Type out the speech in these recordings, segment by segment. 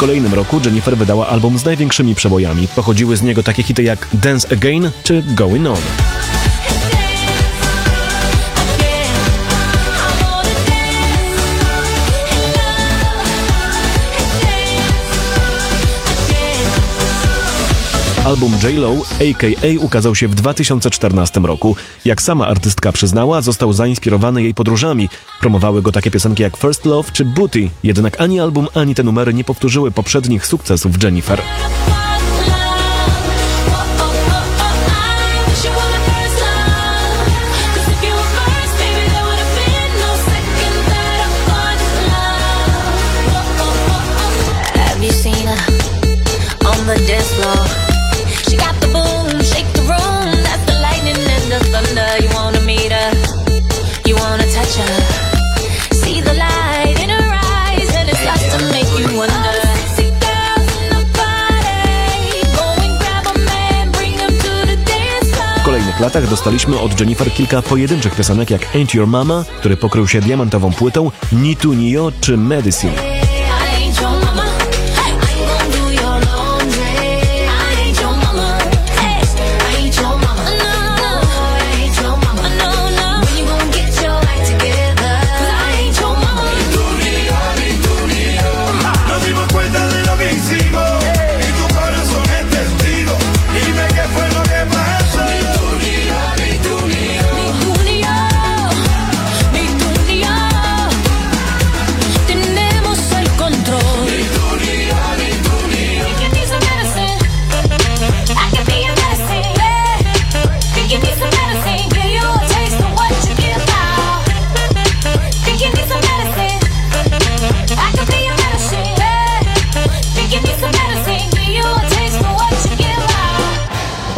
kolejnym roku Jennifer wydała album z największymi przebojami. Pochodziły z niego takie hity jak Dance Again czy Going On. Album J-Lo, a.k.a. ukazał się w 2014 roku. Jak sama artystka przyznała, został zainspirowany jej podróżami. Promowały go takie piosenki jak First Love czy Booty, jednak ani album, ani te numery nie powtórzyły poprzednich sukcesów Jennifer. Latach dostaliśmy od Jennifer kilka pojedynczych piosenek jak Ain't Your Mama, który pokrył się diamentową płytą, Ni Tu Nio czy Medicine.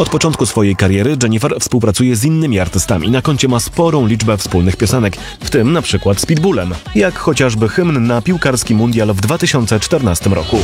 Od początku swojej kariery Jennifer współpracuje z innymi artystami. Na koncie ma sporą liczbę wspólnych piosenek, w tym na przykład z Pitbullem, jak chociażby hymn na piłkarski mundial w 2014 roku.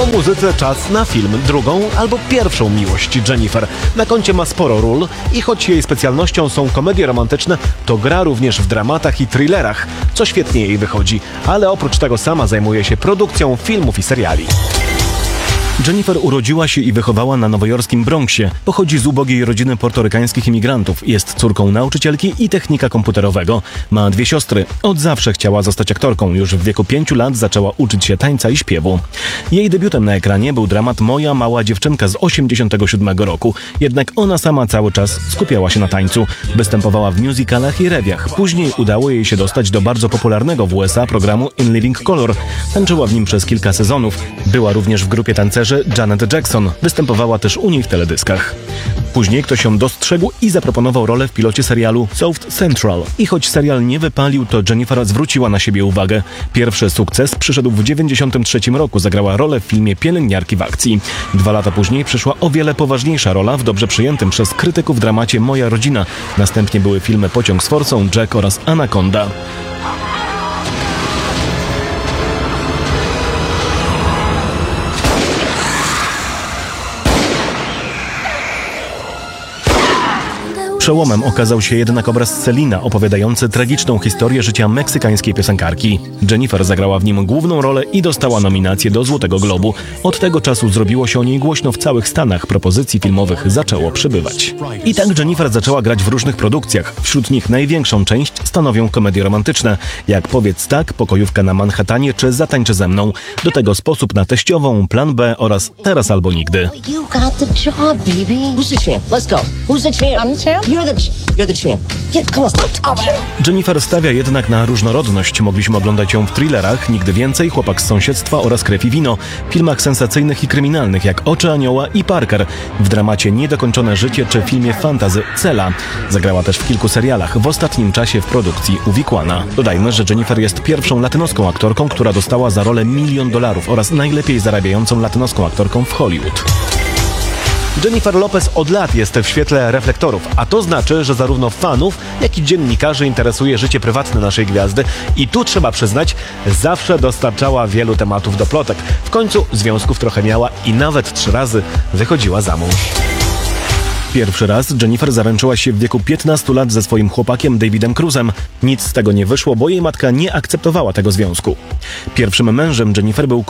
Po muzyce czas na film, drugą albo pierwszą miłość Jennifer. Na koncie ma sporo ról i choć jej specjalnością są komedie romantyczne, to gra również w dramatach i thrillerach, co świetnie jej wychodzi, ale oprócz tego sama zajmuje się produkcją filmów i seriali. Jennifer urodziła się i wychowała na nowojorskim Bronxie. Pochodzi z ubogiej rodziny portorykańskich imigrantów. Jest córką nauczycielki i technika komputerowego. Ma dwie siostry. Od zawsze chciała zostać aktorką. Już w wieku pięciu lat zaczęła uczyć się tańca i śpiewu. Jej debiutem na ekranie był dramat Moja mała dziewczynka z 87 roku. Jednak ona sama cały czas skupiała się na tańcu. Występowała w musicalach i rewiach. Później udało jej się dostać do bardzo popularnego w USA programu In Living Color. Tańczyła w nim przez kilka sezonów. Była również w grupie tancerzy Janet Jackson. Występowała też u niej w teledyskach. Później ktoś ją dostrzegł i zaproponował rolę w pilocie serialu South Central. I choć serial nie wypalił, to Jennifer zwróciła na siebie uwagę. Pierwszy sukces przyszedł w 1993 roku. Zagrała rolę w filmie Pielęgniarki w akcji. Dwa lata później przyszła o wiele poważniejsza rola w dobrze przyjętym przez krytyków dramacie Moja rodzina. Następnie były filmy Pociąg z forsą, Jack oraz Anaconda. Przełomem okazał się jednak obraz Selina, opowiadający tragiczną historię życia meksykańskiej piosenkarki. Jennifer zagrała w nim główną rolę i dostała nominację do Złotego Globu. Od tego czasu zrobiło się o niej głośno w całych Stanach, propozycji filmowych zaczęło przybywać. I tak Jennifer zaczęła grać w różnych produkcjach. Wśród nich największą część stanowią komedie romantyczne, jak Powiedz tak, Pokojówka na Manhattanie czy Zatańczy ze mną. Do tego Sposób na teściową, Plan B oraz Teraz albo nigdy. You got the job, baby. Who's the champ? Let's go. Who's the champ? I'm the champ? Jennifer stawia jednak na różnorodność. Mogliśmy oglądać ją w thrillerach Nigdy Więcej, Chłopak z Sąsiedztwa oraz Krew i Wino, filmach sensacyjnych i kryminalnych jak Oczy Anioła i Parker, w dramacie Niedokończone Życie czy filmie fantazy Cela. Zagrała też w kilku serialach, w ostatnim czasie w produkcji Uwikłana. Dodajmy, że Jennifer jest pierwszą latynoską aktorką, która dostała za rolę milion dolarów oraz najlepiej zarabiającą latynoską aktorką w Hollywood. Jennifer Lopez od lat jest w świetle reflektorów, a to znaczy, że zarówno fanów, jak i dziennikarzy interesuje życie prywatne naszej gwiazdy i tu trzeba przyznać, zawsze dostarczała wielu tematów do plotek. W końcu związków trochę miała i nawet trzy razy wychodziła za mąż. Pierwszy raz Jennifer zaręczyła się w wieku 15 lat ze swoim chłopakiem Davidem Cruzem. Nic z tego nie wyszło, bo jej matka nie akceptowała tego związku. Pierwszym mężem Jennifer był